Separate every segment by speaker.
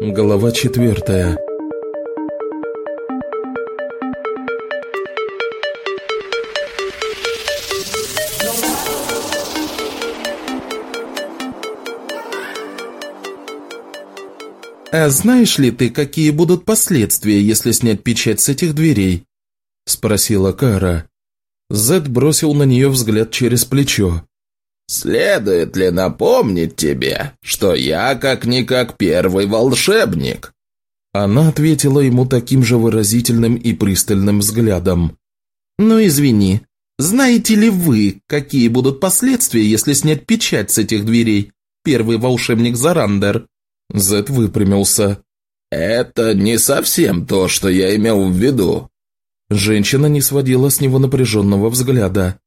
Speaker 1: Глава четвертая «А знаешь ли ты, какие будут последствия, если снять печать с этих дверей?» – спросила Кара. Зед бросил на нее взгляд через плечо.
Speaker 2: «Следует ли напомнить тебе, что я как-никак первый волшебник?»
Speaker 1: Она ответила ему таким же выразительным и пристальным взглядом.
Speaker 3: «Ну извини, знаете ли вы, какие будут последствия, если снять печать с этих дверей? Первый волшебник Зарандер?»
Speaker 1: Зед выпрямился.
Speaker 2: «Это не совсем то, что я имел в виду».
Speaker 1: Женщина не сводила с него напряженного взгляда.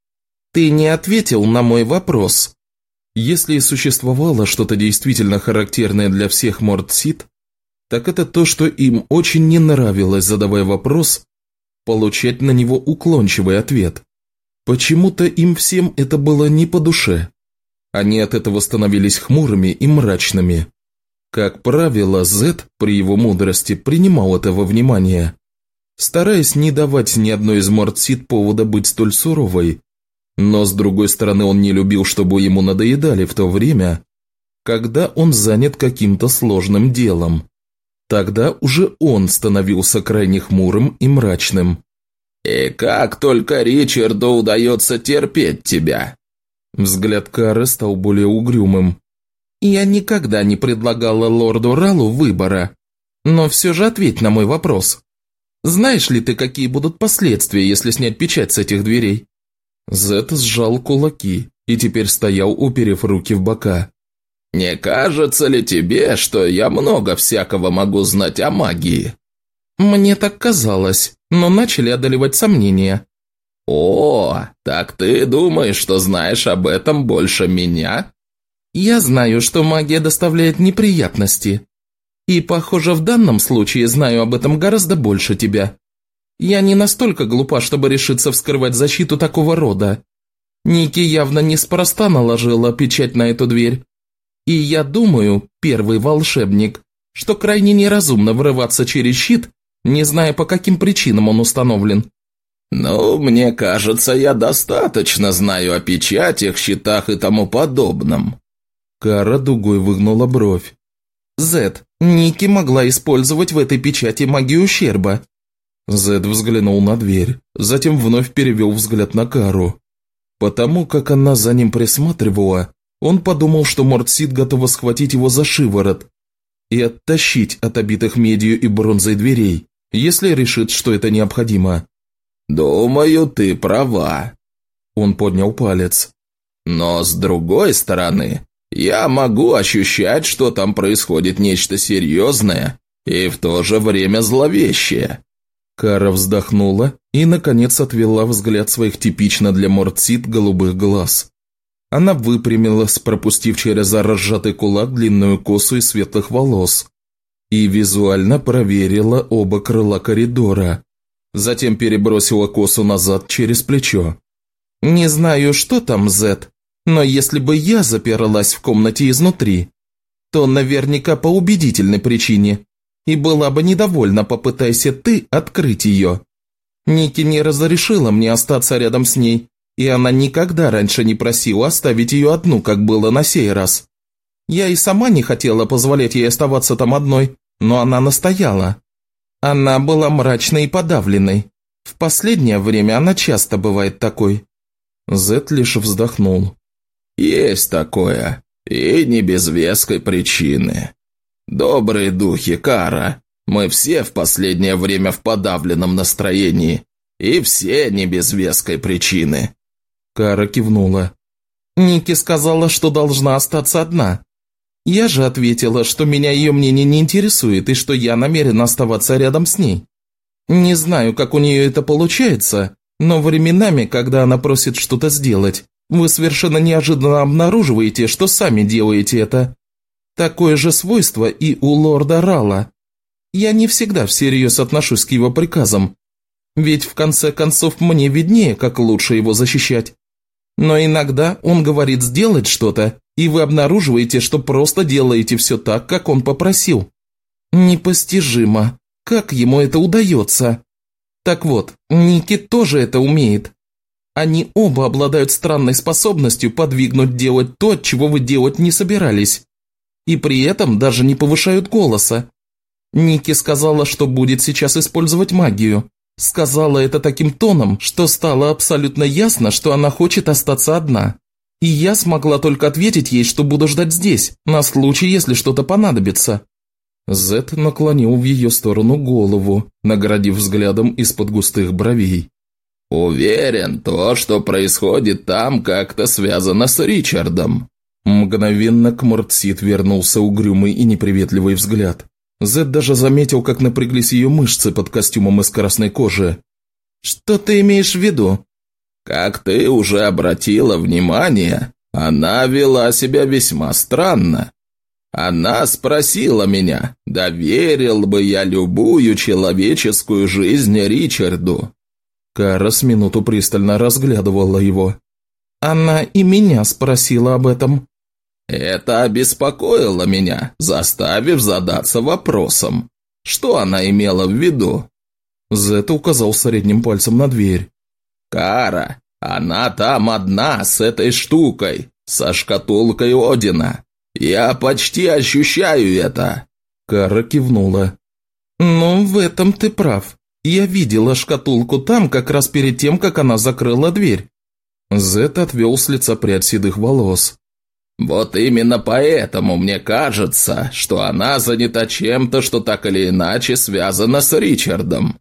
Speaker 3: «Ты не ответил на мой вопрос».
Speaker 1: Если существовало что-то действительно характерное для всех Мордсит, так это то, что им очень не нравилось, задавая вопрос, получать на него уклончивый ответ. Почему-то им всем это было не по душе. Они от этого становились хмурыми и мрачными. Как правило, Зет при его мудрости принимал этого внимания, стараясь не давать ни одной из Мортсит повода быть столь суровой. Но с другой стороны, он не любил, чтобы ему надоедали в то время, когда он занят каким-то сложным делом. Тогда уже он становился крайне хмурым и мрачным.
Speaker 2: «И как только Ричарду удается терпеть тебя?»
Speaker 1: Взгляд Кары стал более угрюмым.
Speaker 3: Я никогда не предлагала лорду Ралу выбора. Но все же ответь на мой вопрос. Знаешь ли ты, какие будут последствия, если снять печать с этих дверей?»
Speaker 1: Зет сжал кулаки и теперь стоял, уперев руки в бока.
Speaker 2: «Не кажется ли тебе, что я много всякого могу знать о магии?»
Speaker 3: «Мне так казалось, но начали одолевать сомнения».
Speaker 2: «О, так ты думаешь, что знаешь об этом больше меня?»
Speaker 3: Я знаю, что магия доставляет неприятности. И, похоже, в данном случае знаю об этом гораздо больше тебя. Я не настолько глупа, чтобы решиться вскрывать защиту такого рода. Ники явно неспроста наложила печать на эту дверь. И я думаю, первый волшебник, что крайне неразумно врываться через щит, не зная, по каким причинам он установлен.
Speaker 2: «Ну, мне кажется, я достаточно знаю о печатях, щитах и тому подобном»,
Speaker 1: Кара дугой выгнула бровь.
Speaker 3: «Зет, Ники могла использовать в этой печати магию ущерба».
Speaker 1: Зед взглянул на дверь, затем вновь перевел взгляд на Кару. Потому как она за ним присматривала, он подумал, что Мортсид готова схватить его за шиворот и оттащить от обитых медью и бронзой дверей, если решит, что это необходимо.
Speaker 2: «Думаю, ты права», –
Speaker 1: он поднял палец.
Speaker 2: «Но с другой стороны, я могу ощущать, что там происходит нечто серьезное и в то же время зловещее».
Speaker 1: Кара вздохнула и, наконец, отвела взгляд своих типично для Мортсит голубых глаз. Она выпрямилась, пропустив через разжатый кулак длинную косу из светлых волос, и визуально проверила оба крыла коридора. Затем перебросила косу назад через плечо.
Speaker 3: «Не знаю, что там, Зет, но если бы я запиралась в комнате изнутри, то наверняка по убедительной причине, и была бы недовольна, попытайся ты открыть ее. Ники не разрешила мне остаться рядом с ней, и она никогда раньше не просила оставить ее одну, как было на сей раз. Я и сама не хотела позволять ей оставаться там одной, но она настояла. Она была мрачной и подавленной. В последнее время она часто бывает такой.
Speaker 1: Зет лишь вздохнул.
Speaker 2: Есть такое, и не без веской причины. Добрые духи, Кара, мы все в последнее время в подавленном настроении, и все не без веской причины».
Speaker 1: Кара кивнула.
Speaker 3: «Ники сказала, что должна остаться одна. Я же ответила, что меня ее мнение не интересует и что я намерен оставаться рядом с ней. Не знаю, как у нее это получается, но временами, когда она просит что-то сделать, вы совершенно неожиданно обнаруживаете, что сами делаете это. Такое же свойство и у лорда Рала. Я не всегда всерьез отношусь к его приказам, ведь в конце концов мне виднее, как лучше его защищать. Но иногда он говорит сделать что-то, и вы обнаруживаете, что просто делаете все так, как он попросил. Непостижимо. Как ему это удается? Так вот, Ники тоже это умеет. Они оба обладают странной способностью подвигнуть делать то, чего вы делать не собирались. И при этом даже не повышают голоса. Ники сказала, что будет сейчас использовать магию. Сказала это таким тоном, что стало абсолютно ясно, что она хочет остаться одна. И я смогла только ответить ей, что буду ждать здесь, на случай, если что-то понадобится. Зет наклонил в ее сторону голову, наградив взглядом из-под густых бровей.
Speaker 2: «Уверен, то, что происходит там, как-то связано с Ричардом».
Speaker 1: Мгновенно к Мортсит вернулся угрюмый и неприветливый взгляд. Зед даже заметил, как напряглись ее мышцы под костюмом из красной кожи.
Speaker 3: «Что ты имеешь в виду?»
Speaker 2: «Как ты уже обратила внимание, она вела себя весьма странно. Она спросила меня, доверил бы я любую человеческую жизнь Ричарду.
Speaker 1: Кара с минуту пристально разглядывала его.
Speaker 3: «Она и меня спросила об этом».
Speaker 2: «Это обеспокоило меня, заставив задаться вопросом. Что она имела в виду?»
Speaker 1: Зет указал средним пальцем на дверь.
Speaker 2: «Кара, она там одна с этой штукой, со шкатулкой Одина. Я почти ощущаю это».
Speaker 1: Кара кивнула.
Speaker 3: «Ну, в этом ты прав. Я видела шкатулку там, как раз перед тем, как она закрыла дверь».
Speaker 1: Зет отвел с лица прядь седых волос.
Speaker 2: «Вот именно поэтому мне кажется, что она занята чем-то, что так или иначе связано с Ричардом.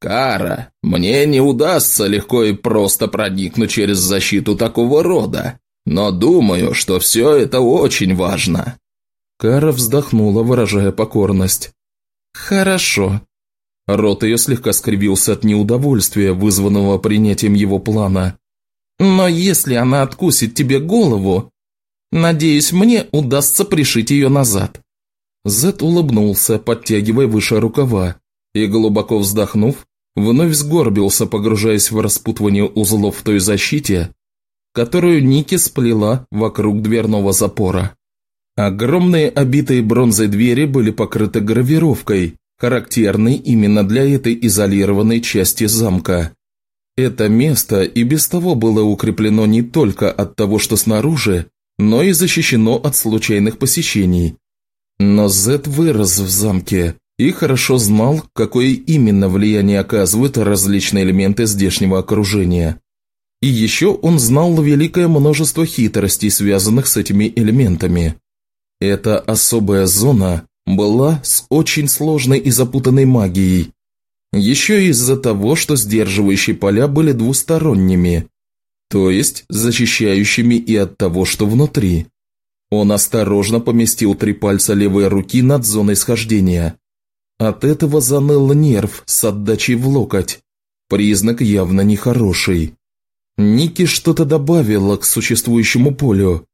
Speaker 2: Кара, мне не удастся легко и просто проникнуть через защиту такого рода, но думаю, что все это очень важно».
Speaker 1: Кара вздохнула, выражая покорность.
Speaker 3: «Хорошо.
Speaker 1: Рот ее слегка скривился от неудовольствия, вызванного принятием его плана.
Speaker 3: «Но если она откусит тебе голову, надеюсь, мне удастся пришить ее назад».
Speaker 1: Зет улыбнулся, подтягивая выше рукава, и, глубоко вздохнув, вновь сгорбился, погружаясь в распутывание узлов в той защите, которую Ники сплела вокруг дверного запора. Огромные обитые бронзой двери были покрыты гравировкой, характерный именно для этой изолированной части замка. Это место и без того было укреплено не только от того, что снаружи, но и защищено от случайных посещений. Но Зет вырос в замке и хорошо знал, какое именно влияние оказывают различные элементы здешнего окружения. И еще он знал великое множество хитростей, связанных с этими элементами. Эта особая зона была с очень сложной и запутанной магией. Еще из-за того, что сдерживающие поля были двусторонними, то есть защищающими и от того, что внутри. Он осторожно поместил три пальца левой руки над зоной схождения. От этого заныл нерв с отдачей в локоть. Признак явно нехороший. Ники что-то добавила к существующему полю,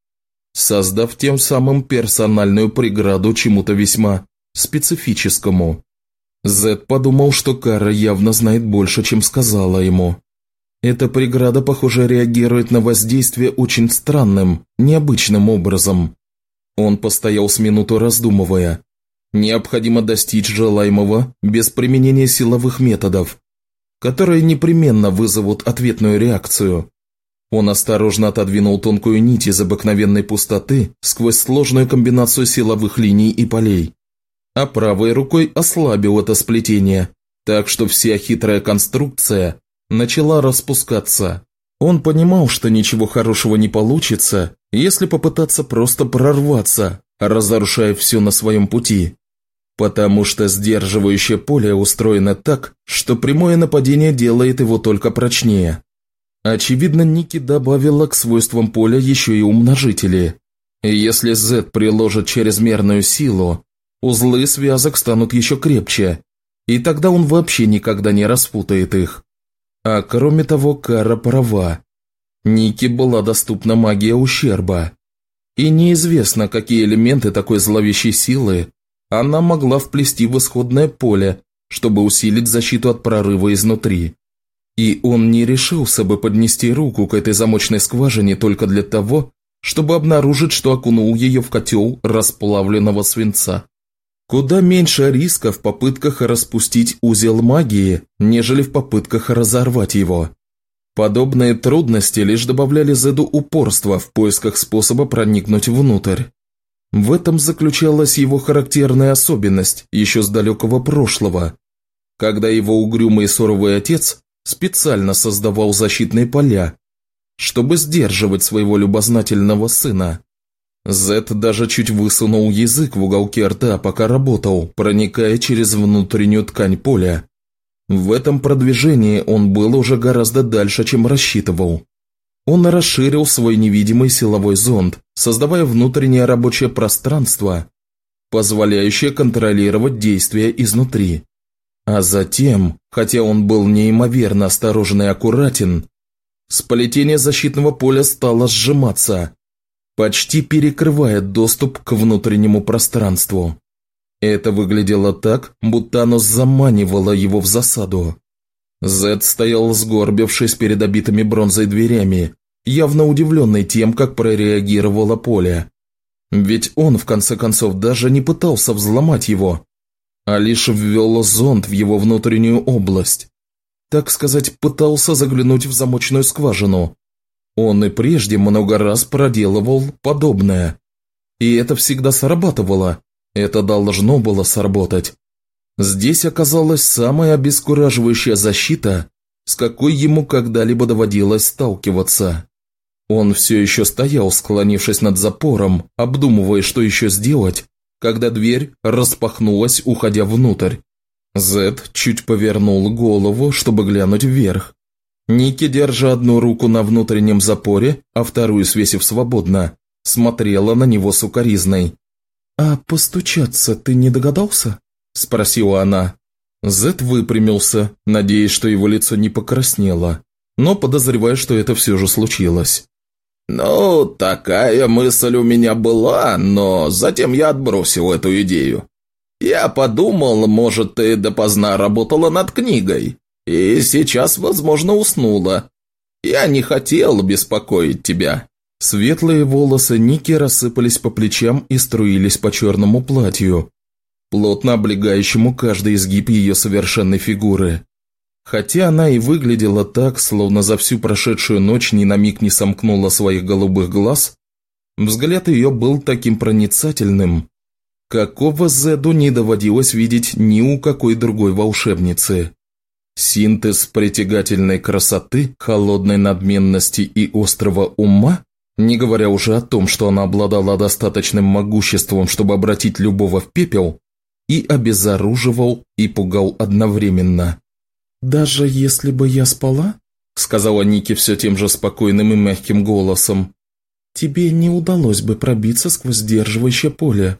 Speaker 1: создав тем самым персональную преграду чему-то весьма специфическому. Зед подумал, что Кара явно знает больше, чем сказала ему. Эта преграда, похоже, реагирует на воздействие очень странным, необычным образом. Он постоял с минуту раздумывая. Необходимо достичь желаемого без применения силовых методов, которые непременно вызовут ответную реакцию. Он осторожно отодвинул тонкую нить из обыкновенной пустоты сквозь сложную комбинацию силовых линий и полей, а правой рукой ослабил это сплетение, так что вся хитрая конструкция начала распускаться. Он понимал, что ничего хорошего не получится, если попытаться просто прорваться, разрушая все на своем пути. Потому что сдерживающее поле устроено так, что прямое нападение делает его только прочнее. Очевидно, Ники добавила к свойствам поля еще и умножители. Если Z приложит чрезмерную силу, узлы связок станут еще крепче, и тогда он вообще никогда не распутает их. А кроме того, Кара права. Ники была доступна магия ущерба. И неизвестно, какие элементы такой зловещей силы она могла вплести в исходное поле, чтобы усилить защиту от прорыва изнутри. И он не решился бы поднести руку к этой замочной скважине только для того, чтобы обнаружить, что окунул ее в котел расплавленного свинца. Куда меньше риска в попытках распустить узел магии, нежели в попытках разорвать его. Подобные трудности лишь добавляли Зеду упорства в поисках способа проникнуть внутрь. В этом заключалась его характерная особенность еще с далекого прошлого, когда его угрюмый и суровый отец специально создавал защитные поля, чтобы сдерживать своего любознательного сына. Зет даже чуть высунул язык в уголке рта, пока работал, проникая через внутреннюю ткань поля. В этом продвижении он был уже гораздо дальше, чем рассчитывал. Он расширил свой невидимый силовой зонд, создавая внутреннее рабочее пространство, позволяющее контролировать действия изнутри. А затем, хотя он был неимоверно осторожен и аккуратен, сплетение защитного поля стало сжиматься, почти перекрывая доступ к внутреннему пространству. Это выглядело так, будто оно заманивало его в засаду. Зед стоял сгорбившись перед обитыми бронзой дверями, явно удивленный тем, как прореагировало поле. Ведь он, в конце концов, даже не пытался взломать его, а лишь ввел зонд в его внутреннюю область. Так сказать, пытался заглянуть в замочную скважину. Он и прежде много раз проделывал подобное. И это всегда срабатывало. Это должно было сработать. Здесь оказалась самая обескураживающая защита, с какой ему когда-либо доводилось сталкиваться. Он все еще стоял, склонившись над запором, обдумывая, что еще сделать, когда дверь распахнулась, уходя внутрь. Зед чуть повернул голову, чтобы глянуть вверх. Ники, держа одну руку на внутреннем запоре, а вторую свесив свободно, смотрела на него сукоризной. «А постучаться ты не догадался?» – спросила она. Зед выпрямился, надеясь, что его лицо не покраснело, но подозревая, что это все же случилось.
Speaker 2: «Ну, такая мысль у меня была, но затем я отбросил эту идею. Я подумал, может, ты допоздна работала над книгой, и сейчас, возможно, уснула. Я не хотел беспокоить тебя».
Speaker 1: Светлые волосы Ники рассыпались по плечам и струились по черному платью, плотно облегающему каждый изгиб ее совершенной фигуры. Хотя она и выглядела так, словно за всю прошедшую ночь ни на миг не сомкнула своих голубых глаз, взгляд ее был таким проницательным, какого Зеду не доводилось видеть ни у какой другой волшебницы. Синтез притягательной красоты, холодной надменности и острого ума, не говоря уже о том, что она обладала достаточным могуществом, чтобы обратить любого в пепел, и обезоруживал и пугал одновременно. «Даже если бы я спала?» – сказала Ники все тем же спокойным и мягким голосом. «Тебе не удалось бы пробиться сквозь сдерживающее поле,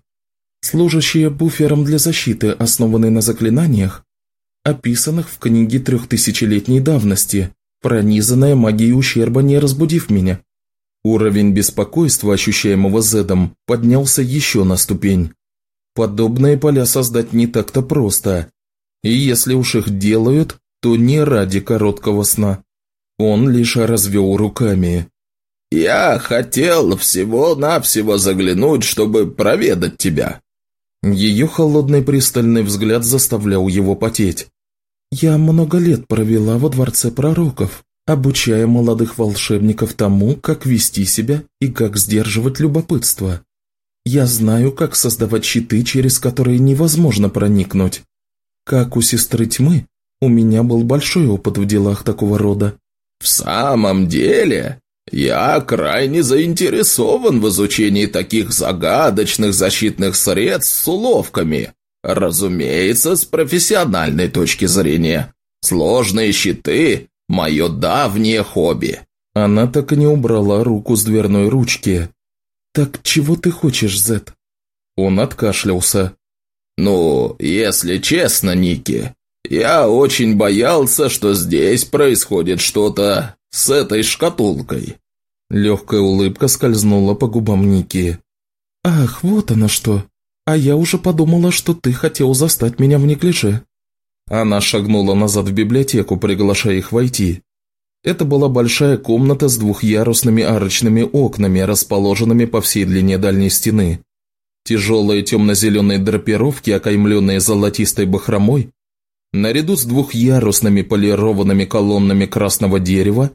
Speaker 1: служащее буфером для защиты, основанной на заклинаниях, описанных в книге трехтысячелетней давности, пронизанная магией ущерба, не разбудив меня». Уровень беспокойства, ощущаемого Зедом, поднялся еще на ступень. Подобные поля создать не так-то просто. И если уж их делают, то не ради короткого сна. Он лишь развел руками.
Speaker 2: «Я хотел всего-навсего заглянуть, чтобы проведать тебя».
Speaker 1: Ее холодный пристальный взгляд заставлял его потеть. «Я много лет провела во Дворце Пророков, обучая молодых волшебников тому, как вести себя и как сдерживать любопытство. Я знаю, как создавать щиты, через которые невозможно проникнуть. Как у сестры тьмы, у меня был большой опыт в делах такого рода».
Speaker 2: «В самом деле, я крайне заинтересован в изучении таких загадочных защитных средств с уловками. Разумеется, с профессиональной точки зрения. Сложные щиты – мое давнее хобби».
Speaker 1: Она так и не убрала руку с дверной ручки. «Так чего ты хочешь, Зет?» Он откашлялся.
Speaker 2: «Ну, если честно, Ники, я очень боялся, что здесь происходит что-то с этой шкатулкой».
Speaker 1: Легкая улыбка скользнула по губам Ники. «Ах, вот оно что. А я уже подумала, что ты хотел застать меня в неглиже». Она шагнула назад в библиотеку, приглашая их войти. Это была большая комната с двухъярусными арочными окнами, расположенными по всей длине дальней стены. Тяжелые темно-зеленые драпировки, окаймленные золотистой бахромой, наряду с двухъярусными полированными колоннами красного дерева,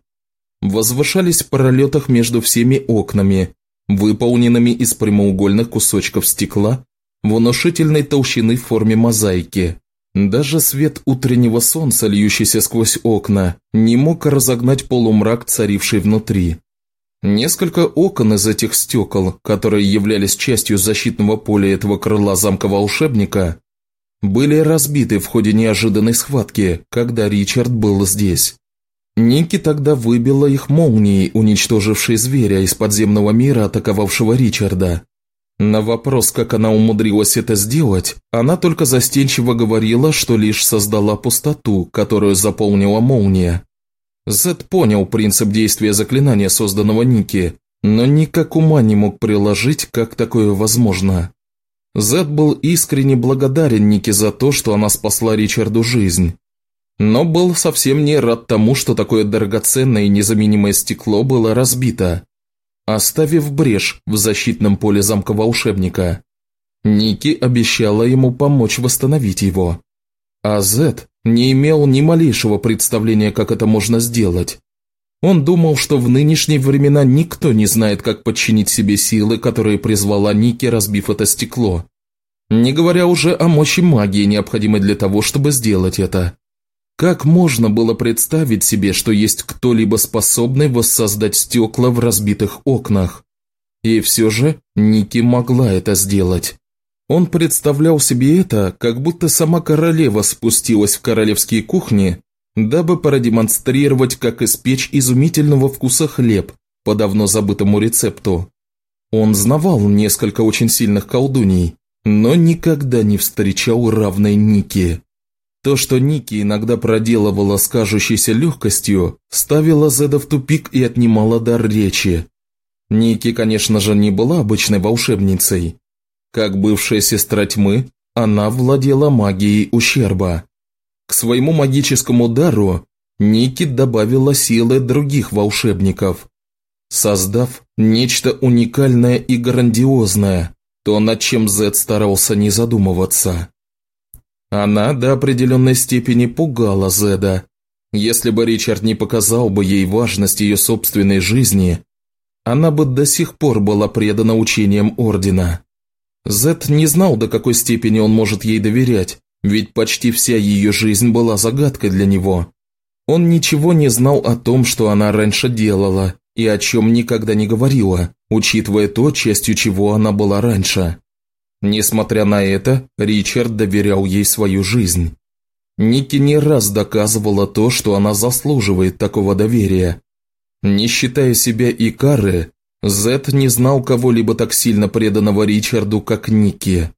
Speaker 1: возвышались в пролетах между всеми окнами, выполненными из прямоугольных кусочков стекла, внушительной толщины в форме мозаики. Даже свет утреннего солнца, льющийся сквозь окна, не мог разогнать полумрак, царивший внутри. Несколько окон из этих стекол, которые являлись частью защитного поля этого крыла замка волшебника, были разбиты в ходе неожиданной схватки, когда Ричард был здесь. Ники тогда выбила их молнией, уничтожившей зверя из подземного мира, атаковавшего Ричарда. На вопрос, как она умудрилась это сделать, она только застенчиво говорила, что лишь создала пустоту, которую заполнила молния. Зед понял принцип действия заклинания, созданного Ники, но никак ума не мог приложить, как такое возможно. Зед был искренне благодарен Нике за то, что она спасла Ричарду жизнь. Но был совсем не рад тому, что такое драгоценное и незаменимое стекло было разбито, оставив брешь в защитном поле замка волшебника. Ники обещала ему помочь восстановить его. А Зет не имел ни малейшего представления, как это можно сделать. Он думал, что в нынешние времена никто не знает, как подчинить себе силы, которые призвала Ники, разбив это стекло. Не говоря уже о мощи магии, необходимой для того, чтобы сделать это. Как можно было представить себе, что есть кто-либо способный воссоздать стекла в разбитых окнах? И все же Ники могла это сделать. Он представлял себе это, как будто сама королева спустилась в королевские кухни, дабы продемонстрировать, как испечь изумительного вкуса хлеб по давно забытому рецепту. Он знавал несколько очень сильных колдуней, но никогда не встречал равной Ники. То, что Ники иногда проделывала с кажущейся легкостью, ставило Зеда в тупик и отнимало дар речи. Ники, конечно же, не была обычной волшебницей. Как бывшая сестра тьмы, она владела магией ущерба. К своему магическому дару Ники добавила силы других волшебников, создав нечто уникальное и грандиозное, то, над чем Зед старался не задумываться. Она до определенной степени пугала Зеда. Если бы Ричард не показал бы ей важность ее собственной жизни, она бы до сих пор была предана учениям Ордена. Зед не знал, до какой степени он может ей доверять, ведь почти вся ее жизнь была загадкой для него. Он ничего не знал о том, что она раньше делала, и о чем никогда не говорила, учитывая то, частью чего она была раньше. Несмотря на это, Ричард доверял ей свою жизнь. Ники не раз доказывала то, что она заслуживает такого доверия. Не считая себя и Кары, Зет не знал кого-либо так сильно преданного Ричарду, как Ники.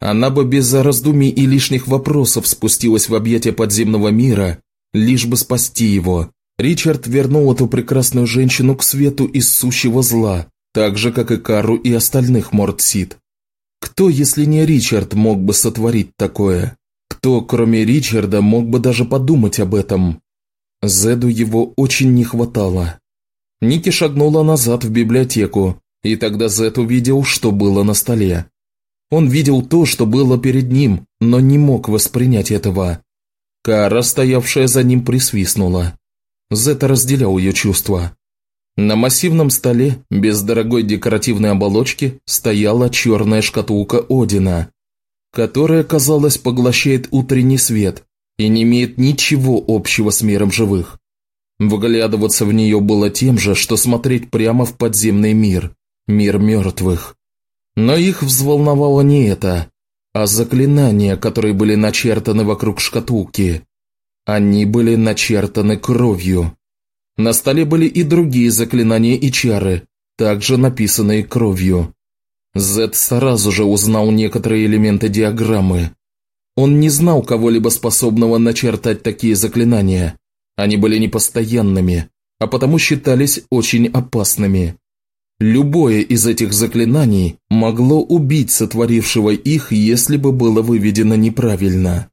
Speaker 1: Она бы без раздумий и лишних вопросов спустилась в объятия подземного мира, лишь бы спасти его. Ричард вернул эту прекрасную женщину к свету из сущего зла, так же, как и Кару и остальных Мортсид. Кто, если не Ричард, мог бы сотворить такое? Кто, кроме Ричарда, мог бы даже подумать об этом? Зеду его очень не хватало. Ники шагнула назад в библиотеку, и тогда Зед увидел, что было на столе. Он видел то, что было перед ним, но не мог воспринять этого. Кара, стоявшая за ним, присвистнула. Зет разделял ее чувства. На массивном столе, без дорогой декоративной оболочки, стояла черная шкатулка Одина, которая, казалось, поглощает утренний свет и не имеет ничего общего с миром живых. Выглядываться в нее было тем же, что смотреть прямо в подземный мир, мир мертвых. Но их взволновало не это, а заклинания, которые были начертаны вокруг шкатулки. Они были начертаны кровью. На столе были и другие заклинания и чары, также написанные кровью. Зед сразу же узнал некоторые элементы диаграммы. Он не знал кого-либо способного начертать такие заклинания. Они были непостоянными, а потому считались очень опасными. Любое из этих заклинаний могло убить сотворившего их, если бы было выведено неправильно.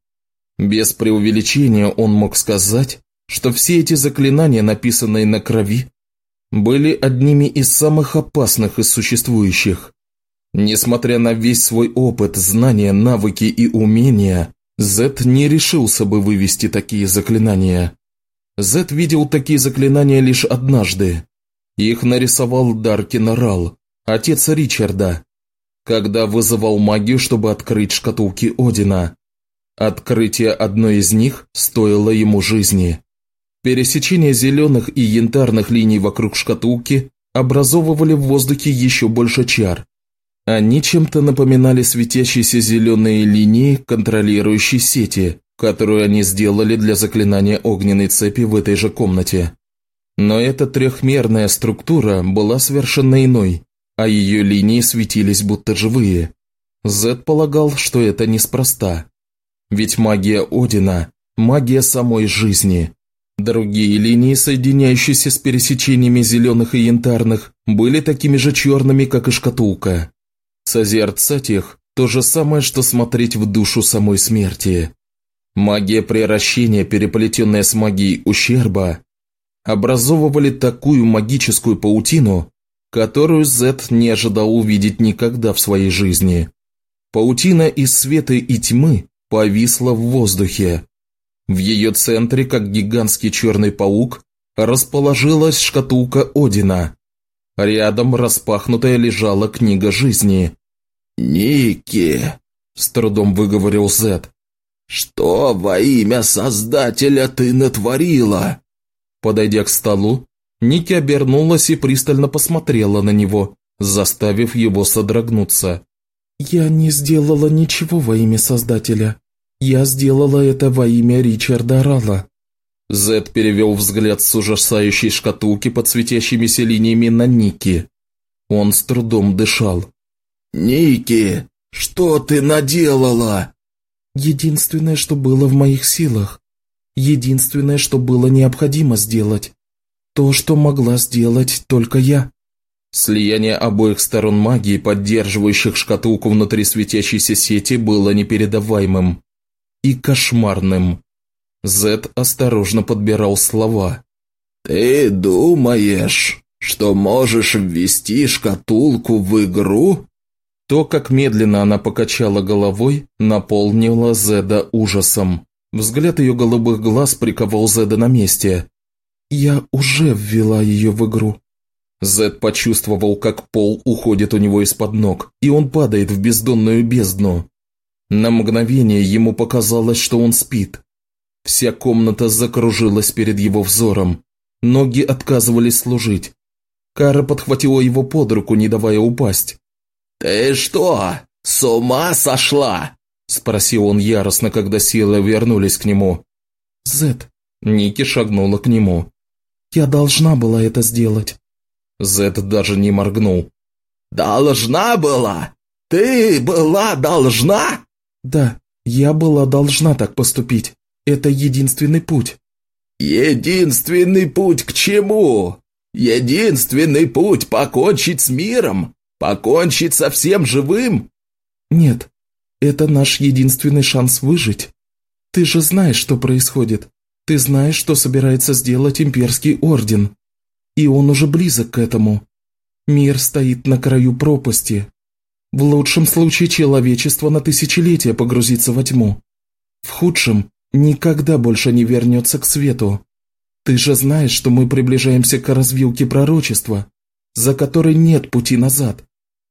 Speaker 1: Без преувеличения он мог сказать, что все эти заклинания, написанные на крови, были одними из самых опасных из существующих. Несмотря на весь свой опыт, знания, навыки и умения, Зет не решился бы вывести такие заклинания. Зет видел такие заклинания лишь однажды. Их нарисовал Даркин Рал, отец Ричарда, когда вызывал магию, чтобы открыть шкатулки Одина. Открытие одной из них стоило ему жизни. Пересечение зеленых и янтарных линий вокруг шкатулки образовывали в воздухе еще больше чар. Они чем-то напоминали светящиеся зеленые линии, контролирующие сети, которую они сделали для заклинания огненной цепи в этой же комнате. Но эта трехмерная структура была совершенно иной, а ее линии светились будто живые. Зед полагал, что это неспроста. Ведь магия Одина – магия самой жизни. Другие линии, соединяющиеся с пересечениями зеленых и янтарных, были такими же черными, как и шкатулка. Созерцать их – то же самое, что смотреть в душу самой смерти. Магия превращения, переплетенная с магией ущерба, образовывали такую магическую паутину, которую Зет не ожидал увидеть никогда в своей жизни. Паутина из света и тьмы повисла в воздухе. В ее центре, как гигантский черный паук, расположилась шкатулка Одина. Рядом распахнутая лежала книга жизни.
Speaker 2: «Ники!» – с трудом выговорил Зет. «Что во имя Создателя ты натворила?»
Speaker 1: Подойдя к столу, Ники обернулась и пристально посмотрела на него, заставив его содрогнуться. «Я не сделала ничего во имя Создателя. Я сделала это во имя Ричарда Рала». Зед перевел взгляд с ужасающей шкатулки под светящимися линиями на Ники. Он с трудом дышал.
Speaker 2: «Ники, что ты наделала?»
Speaker 3: «Единственное, что было в моих силах. Единственное, что было необходимо сделать. То, что могла сделать только я.
Speaker 1: Слияние обоих сторон магии, поддерживающих шкатулку внутри светящейся сети, было непередаваемым и кошмарным. Зет осторожно подбирал слова.
Speaker 2: «Ты думаешь, что можешь ввести шкатулку в игру?»
Speaker 1: То, как медленно она покачала головой, наполнило Зеда ужасом. Взгляд ее голубых глаз приковал Зеда на месте. «Я уже ввела ее в игру». Зед почувствовал, как пол уходит у него из-под ног, и он падает в бездонную бездну. На мгновение ему показалось, что он спит. Вся комната закружилась перед его взором. Ноги отказывались служить. Кара подхватила его под руку, не давая упасть.
Speaker 2: «Ты что, с ума сошла?»
Speaker 1: – спросил он яростно, когда силы вернулись к нему.
Speaker 3: «Зет».
Speaker 1: Ники шагнула к нему.
Speaker 3: «Я должна была это сделать».
Speaker 1: Зет даже не моргнул.
Speaker 2: «Должна была? Ты была должна?»
Speaker 3: «Да, я была должна так поступить. Это единственный путь».
Speaker 2: «Единственный путь к чему? Единственный путь покончить с миром? Покончить со всем живым?»
Speaker 3: «Нет, это наш единственный шанс выжить. Ты же знаешь, что происходит. Ты знаешь, что собирается сделать имперский орден. И он уже близок к этому. Мир стоит на краю пропасти. В лучшем случае человечество на тысячелетия погрузится во тьму. В худшем никогда больше не вернется к свету. Ты же знаешь, что мы приближаемся к развилке пророчества, за которой нет пути назад,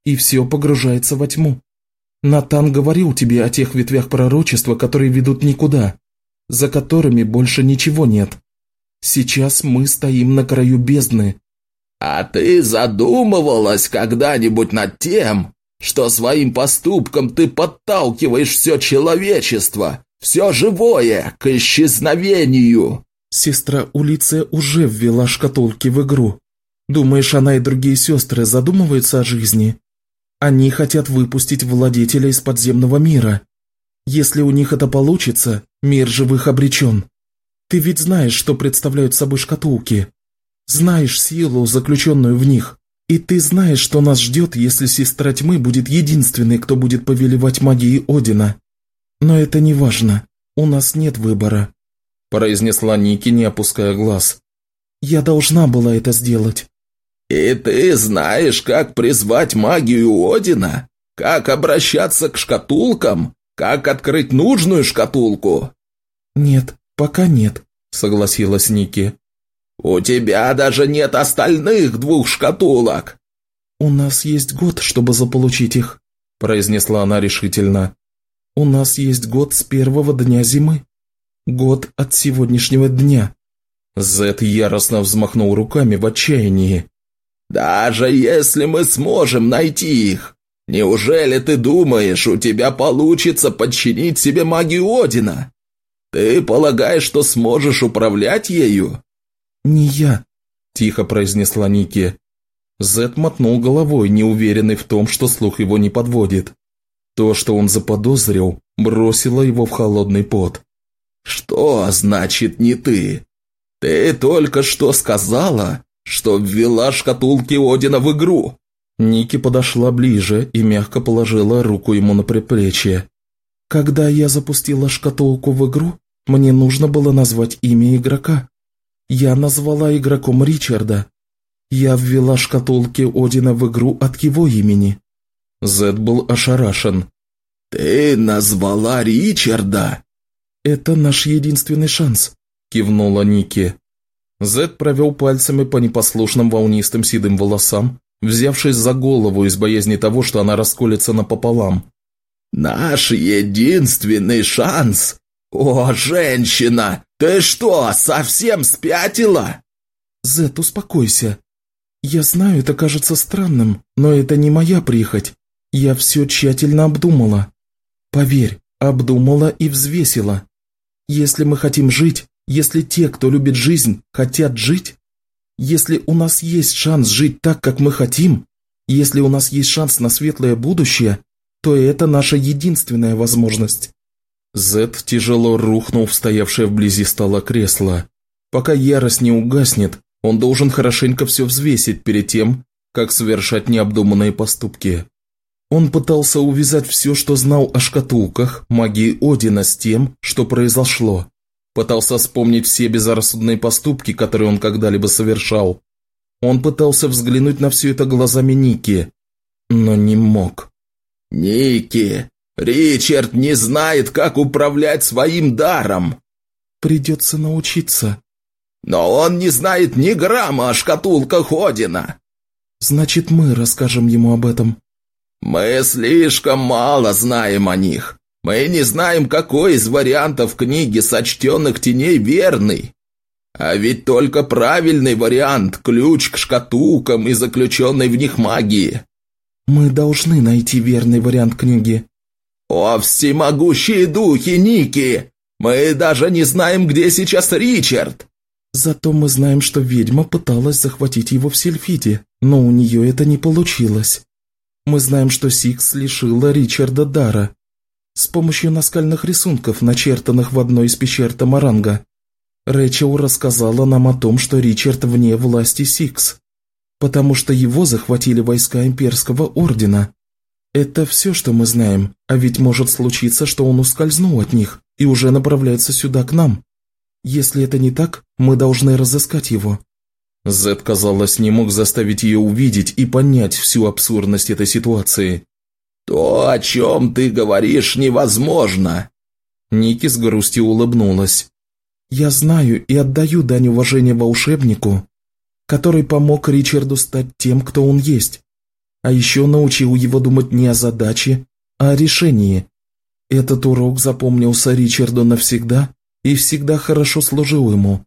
Speaker 3: и все погружается во тьму. Натан говорил тебе о тех ветвях пророчества, которые ведут никуда, за которыми больше ничего нет. Сейчас мы стоим на краю бездны.
Speaker 2: А ты задумывалась когда-нибудь над тем, что своим поступком ты подталкиваешь все человечество, все живое к исчезновению?
Speaker 3: Сестра Улиция уже ввела шкатулки в игру. Думаешь, она и другие сестры задумываются о жизни? Они хотят выпустить владетеля из подземного мира. Если у них это получится, мир живых обречен. Ты ведь знаешь, что представляют собой шкатулки. Знаешь силу, заключенную в них. И ты знаешь, что нас ждет, если сестра тьмы будет единственной, кто будет повелевать магией Одина. Но это не важно. «У нас нет выбора», – произнесла Ники, не опуская глаз. «Я должна была это сделать».
Speaker 2: «И ты знаешь, как призвать магию Одина? Как обращаться к шкатулкам? Как открыть нужную шкатулку?»
Speaker 3: «Нет, пока нет», – согласилась Ники.
Speaker 2: «У тебя даже нет остальных двух шкатулок!»
Speaker 3: «У нас есть год, чтобы заполучить их», – произнесла она решительно. «У нас есть год с первого дня зимы. Год от сегодняшнего дня».
Speaker 1: Зет яростно взмахнул руками в отчаянии.
Speaker 2: «Даже если мы сможем найти их, неужели ты думаешь, у тебя получится подчинить себе магию Одина? Ты полагаешь, что сможешь управлять ею?»
Speaker 3: «Не я», – тихо произнесла Ники.
Speaker 1: Зет мотнул головой, неуверенный в том, что слух его не подводит. То, что он заподозрил, бросило его в холодный пот.
Speaker 2: «Что значит не ты? Ты только что сказала, что ввела шкатулки Одина в игру!»
Speaker 1: Ники подошла ближе и мягко положила руку ему на предплечье.
Speaker 3: «Когда я запустила шкатулку в игру, мне нужно было назвать имя игрока. Я назвала игроком Ричарда. Я ввела шкатулки Одина в игру от его имени».
Speaker 1: Зед был ошарашен.
Speaker 2: «Ты назвала Ричарда?»
Speaker 3: «Это наш единственный шанс», – кивнула Ники.
Speaker 1: Зед провел пальцами по непослушным волнистым седым волосам, взявшись за голову из боязни того, что она расколется напополам.
Speaker 2: «Наш единственный шанс? О, женщина! «Ты что, совсем спятила?»
Speaker 3: «Зет, успокойся. Я знаю, это кажется странным, но это не моя прихоть. Я все тщательно обдумала. Поверь, обдумала и взвесила. Если мы хотим жить, если те, кто любит жизнь, хотят жить, если у нас есть шанс жить так, как мы хотим, если у нас есть шанс на светлое будущее, то это наша единственная возможность.
Speaker 1: Зет тяжело рухнул в стоявшее вблизи стола кресло. Пока ярость не угаснет, он должен хорошенько все взвесить перед тем, как совершать необдуманные поступки. Он пытался увязать все, что знал о шкатулках, магии Одина с тем, что произошло. Пытался вспомнить все безрассудные поступки, которые он когда-либо совершал. Он пытался взглянуть на все это глазами Ники, но не мог.
Speaker 2: «Ники, Ричард не знает, как управлять своим даром.
Speaker 3: Придется научиться.
Speaker 2: Но он не знает ни грамма о шкатулках Одина.
Speaker 3: Значит, мы расскажем ему об этом.
Speaker 2: Мы слишком мало знаем о них. Мы не знаем, какой из вариантов книги сочтенных теней верный. А ведь только правильный вариант – ключ к шкатулкам и заключенной в них магии.
Speaker 3: Мы должны найти верный вариант книги.
Speaker 2: «О, всемогущие духи, Ники! Мы даже не знаем, где сейчас Ричард!»
Speaker 3: «Зато мы знаем, что ведьма пыталась захватить его в Сильфиде, но у нее это не получилось. Мы знаем, что Сикс лишила Ричарда дара с помощью наскальных рисунков, начертанных в одной из пещер Тамаранга. Рэчел рассказала нам о том, что Ричард вне власти Сикс, потому что его захватили войска Имперского Ордена. Это все, что мы знаем, а ведь может случиться, что он ускользнул от них и уже направляется сюда к нам. Если это не так, мы должны разыскать его».
Speaker 1: Зед, казалось, не мог заставить ее увидеть и понять всю абсурдность этой ситуации.
Speaker 2: «То, о чем ты говоришь, невозможно!»
Speaker 1: Ники с грустью улыбнулась.
Speaker 3: «Я знаю и отдаю дань уважения волшебнику, который помог Ричарду стать тем, кто он есть а еще научил его думать не о задаче, а о решении. Этот урок запомнился Ричарду навсегда и всегда хорошо служил ему.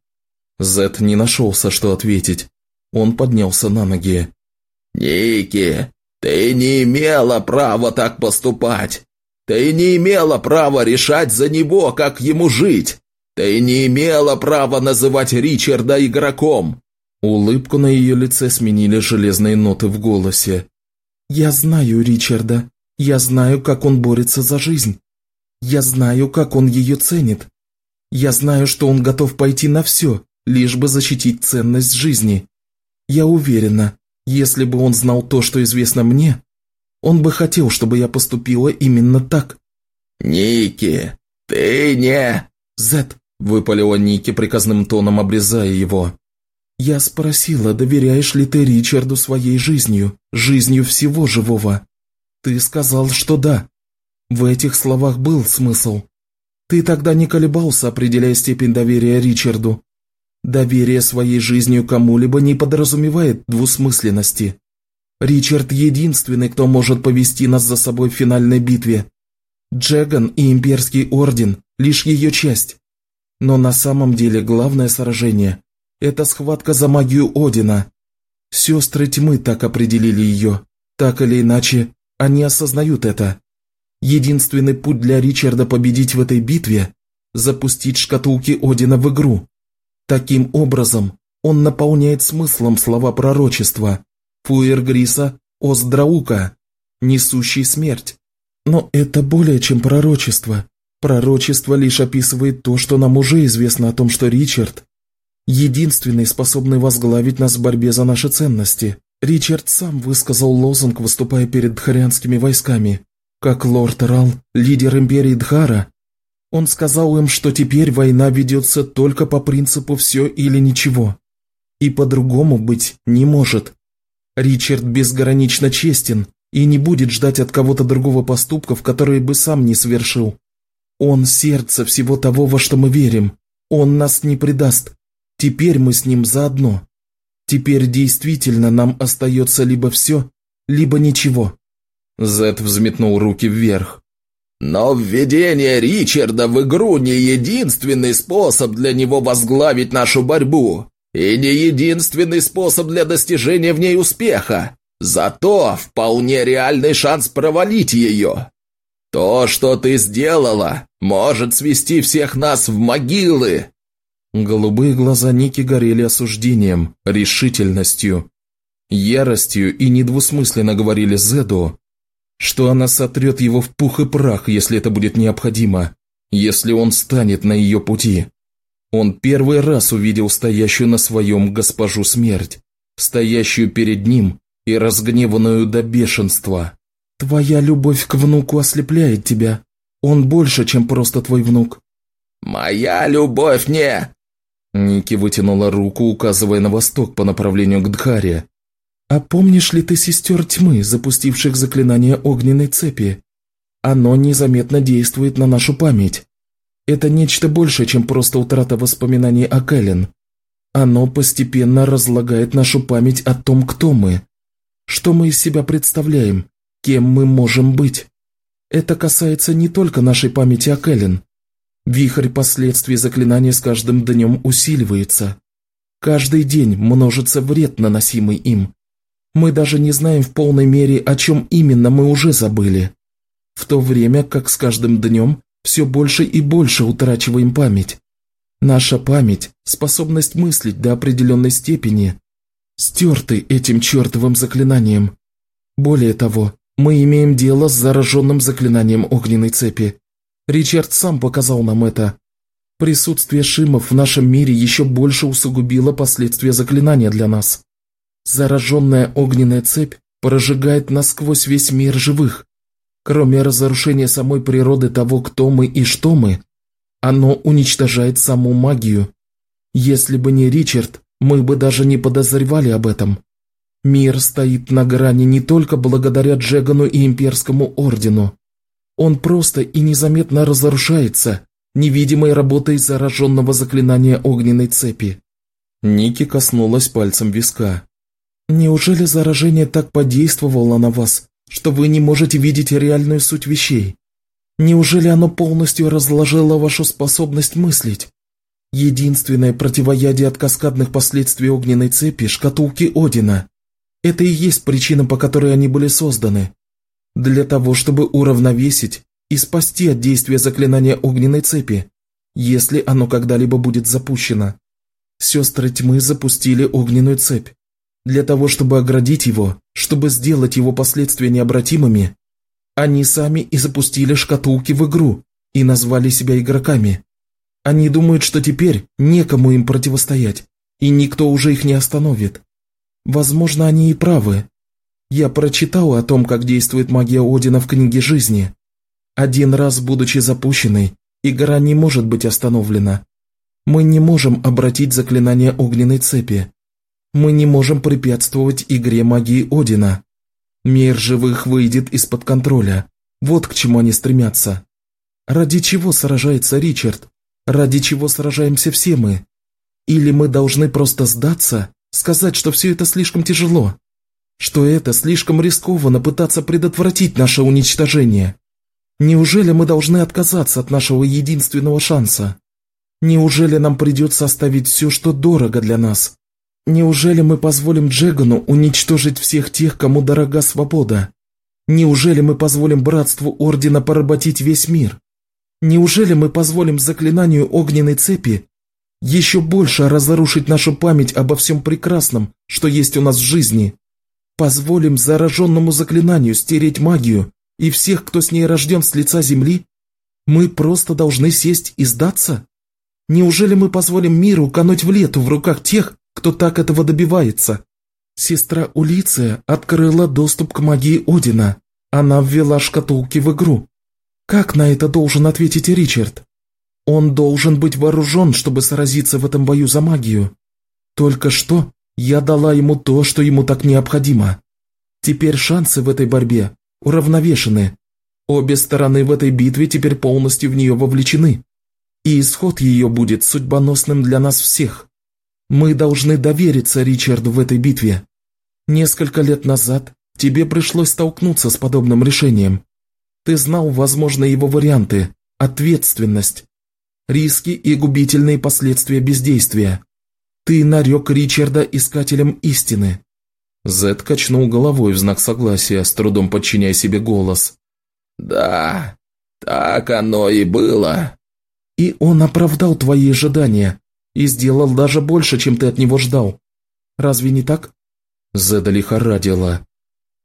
Speaker 1: Зет не нашелся, что ответить. Он поднялся на ноги.
Speaker 2: «Ники, ты не имела права так поступать. Ты не имела права решать за него, как ему жить. Ты не имела права называть Ричарда игроком».
Speaker 1: Улыбку на ее лице сменили железные ноты в голосе.
Speaker 3: «Я знаю Ричарда. Я знаю, как он борется за жизнь. Я знаю, как он ее ценит. Я знаю, что он готов пойти на все, лишь бы защитить ценность жизни. Я уверена, если бы он знал то, что известно мне, он бы хотел, чтобы я поступила именно так».
Speaker 2: «Ники, «Ты не...»
Speaker 3: «Зет», – выпалила Ники приказным тоном, обрезая его. «Я спросила, доверяешь ли ты Ричарду своей жизнью, жизнью всего живого. Ты сказал, что да. В этих словах был смысл. Ты тогда не колебался, определяя степень доверия Ричарду. Доверие своей жизнью кому-либо не подразумевает двусмысленности. Ричард единственный, кто может повести нас за собой в финальной битве. Джеган и Имперский Орден – лишь ее часть. Но на самом деле главное сражение – это схватка за магию Одина. Сестры тьмы так определили ее. Так или иначе, они осознают это. Единственный путь для Ричарда победить в этой битве – запустить шкатулки Одина в игру. Таким образом, он наполняет смыслом слова пророчества Фуэргриса Оздраука, несущий смерть. Но это более чем пророчество. Пророчество лишь описывает то, что нам уже известно о том, что Ричард – единственный, способный возглавить нас в борьбе за наши ценности. Ричард сам высказал лозунг, выступая перед дхарианскими войсками. Как лорд Рал, лидер империи Дхара, он сказал им, что теперь война ведется только по принципу «все или ничего». И по-другому быть не может. Ричард безгранично честен и не будет ждать от кого-то другого поступков, которые бы сам не совершил. Он сердце всего того, во что мы верим. Он нас не предаст. Теперь мы с ним заодно. Теперь действительно нам остается либо все, либо ничего.
Speaker 1: Зет взметнул руки вверх.
Speaker 2: Но введение Ричарда в игру не единственный способ для него возглавить нашу борьбу. И не единственный способ для достижения в ней успеха. Зато вполне реальный шанс провалить ее. То, что ты сделала, может свести всех нас в могилы.
Speaker 1: Голубые глаза Ники горели осуждением, решительностью, яростью и недвусмысленно говорили Зеду, что она сотрет его в пух и прах, если это будет необходимо, если он станет на ее пути. Он первый раз увидел стоящую на своем госпожу смерть, стоящую перед ним и разгневанную до бешенства.
Speaker 3: «Твоя любовь к внуку ослепляет тебя. Он больше, чем просто твой внук».
Speaker 2: «Моя любовь не...»
Speaker 1: Ники вытянула руку, указывая на восток по направлению к Дхаре.
Speaker 3: «А помнишь ли ты сестер тьмы, запустивших заклинание огненной цепи? Оно незаметно действует на нашу память. Это нечто большее, чем просто утрата воспоминаний о Кэлен. Оно постепенно разлагает нашу память о том, кто мы, что мы из себя представляем, кем мы можем быть. Это касается не только нашей памяти о Кэлен. Вихрь последствий заклинания с каждым днем усиливается. Каждый день множится вред, наносимый им. Мы даже не знаем в полной мере, о чем именно мы уже забыли. В то время как с каждым днем все больше и больше утрачиваем память. Наша память, способность мыслить до определенной степени, стерты этим чертовым заклинанием. Более того, мы имеем дело с зараженным заклинанием огненной цепи. Ричард сам показал нам это. Присутствие шимов в нашем мире еще больше усугубило последствия заклинания для нас. Зараженная огненная цепь прожигает насквозь весь мир живых, Кроме разрушения самой природы того, кто мы и что мы, оно уничтожает саму магию. Если бы не Ричард, мы бы даже не подозревали об этом. Мир стоит на грани не только благодаря Джегану и Имперскому Ордену. Он просто и незаметно разрушается, невидимой работой зараженного заклинания огненной цепи.
Speaker 1: Ники коснулась пальцем виска.
Speaker 3: «Неужели заражение так подействовало на вас, что вы не можете видеть реальную суть вещей? Неужели оно полностью разложило вашу способность мыслить? Единственное противоядие от каскадных последствий огненной цепи – шкатулки Одина. Это и есть причина, по которой они были созданы. Для того, чтобы уравновесить и спасти от действия заклинания огненной цепи, если оно когда-либо будет запущено. Сестры тьмы запустили огненную цепь. Для того, чтобы оградить его, чтобы сделать его последствия необратимыми, они сами и запустили шкатулки в игру и назвали себя игроками. Они думают, что теперь некому им противостоять, и никто уже их не остановит. Возможно, они и правы. Я прочитал о том, как действует магия Одина в книге жизни. Один раз, будучи запущенной, Игра не может быть остановлена. Мы не можем обратить заклинание огненной цепи. Мы не можем препятствовать игре магии Одина. Мир живых выйдет из-под контроля. Вот к чему они стремятся. Ради чего сражается Ричард? Ради чего сражаемся все мы? Или мы должны просто сдаться, сказать, что все это слишком тяжело? Что это слишком рискованно пытаться предотвратить наше уничтожение? Неужели мы должны отказаться от нашего единственного шанса? Неужели нам придется оставить все, что дорого для нас? Неужели мы позволим Джегану уничтожить всех тех, кому дорога свобода? Неужели мы позволим братству Ордена поработить весь мир? Неужели мы позволим заклинанию огненной цепи еще больше разрушить нашу память обо всем прекрасном, что есть у нас в жизни? Позволим зараженному заклинанию стереть магию и всех, кто с ней рожден с лица земли? Мы просто должны сесть и сдаться? Неужели мы позволим миру кануть в лету в руках тех, кто так этого добивается? Сестра Улиция открыла доступ к магии Одина. Она ввела шкатулки в игру. Как на это должен ответить Ричард? Он должен быть вооружен, чтобы сразиться в этом бою за магию. Только что я дала ему то, что ему так необходимо. Теперь шансы в этой борьбе уравновешены. Обе стороны в этой битве теперь полностью в нее вовлечены и исход ее будет судьбоносным для нас всех. Мы должны довериться Ричарду в этой битве. Несколько лет назад тебе пришлось столкнуться с подобным решением. Ты знал возможные его варианты, ответственность, риски и губительные последствия бездействия. Ты нарек Ричарда искателем истины».
Speaker 1: Зед качнул головой в знак согласия, с трудом подчиняя себе голос.
Speaker 2: «Да, так оно и было.
Speaker 3: И он оправдал твои ожидания и сделал даже больше, чем ты от него ждал. Разве не так?»
Speaker 1: Зеда лихорадила.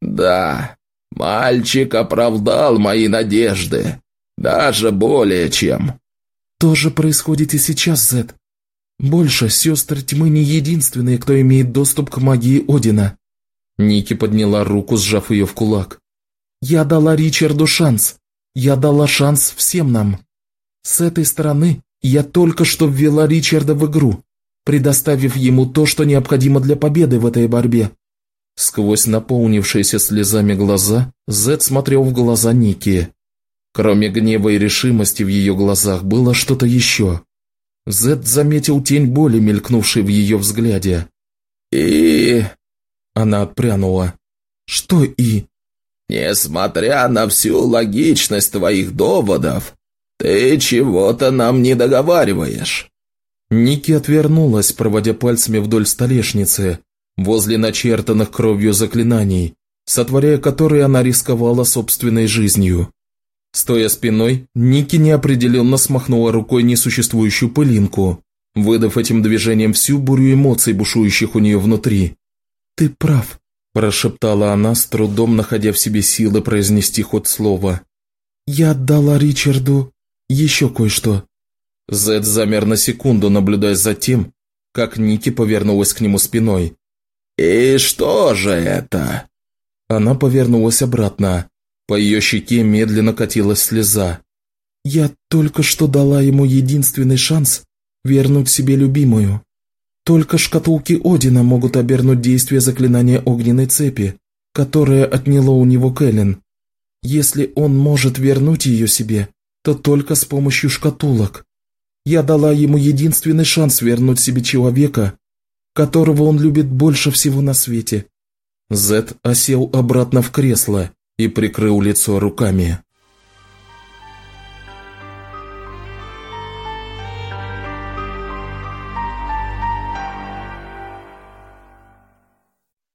Speaker 2: «Да, мальчик оправдал мои надежды. Даже более чем».
Speaker 3: «То же происходит и сейчас, Зед. Больше сестры тьмы не единственные, кто имеет доступ к магии Одина».
Speaker 1: Ники подняла руку, сжав ее в кулак.
Speaker 3: «Я дала Ричарду шанс. Я дала шанс всем нам. С этой стороны я только что ввела Ричарда в игру, предоставив ему то, что необходимо для победы в этой борьбе.
Speaker 1: Сквозь наполнившиеся слезами глаза Зед смотрел в глаза Ники. Кроме гнева и решимости в ее глазах было что-то еще. Зед заметил тень боли, мелькнувшей в ее взгляде.
Speaker 2: «И...»
Speaker 1: Она отпрянула.
Speaker 3: «Что «и»?»
Speaker 2: «Несмотря на всю логичность твоих доводов, «Ты чего-то нам не договариваешь».
Speaker 1: Ники отвернулась, проводя пальцами вдоль столешницы, возле начертанных кровью заклинаний, сотворяя которые она рисковала собственной жизнью. Стоя спиной, Ники неопределенно смахнула рукой несуществующую пылинку, выдав этим движением всю бурю эмоций, бушующих у нее внутри.
Speaker 3: «Ты прав», –
Speaker 1: прошептала она, с трудом находя в себе силы произнести ход слова.
Speaker 3: «Я отдала Ричарду еще кое-что».
Speaker 1: Зед замер на секунду, наблюдая за тем, как Ники повернулась к нему спиной.
Speaker 2: «И что же это?»
Speaker 1: Она повернулась обратно. По ее щеке медленно катилась слеза.
Speaker 3: «Я только что дала ему единственный шанс вернуть себе любимую. Только шкатулки Одина могут обернуть действие заклинания огненной цепи, которое отняло у него Кэлен. Если он может вернуть ее себе, то только с помощью шкатулок. Я дала ему единственный шанс вернуть себе человека, которого он любит больше всего на свете.
Speaker 1: Зет осел обратно в кресло и прикрыл лицо руками.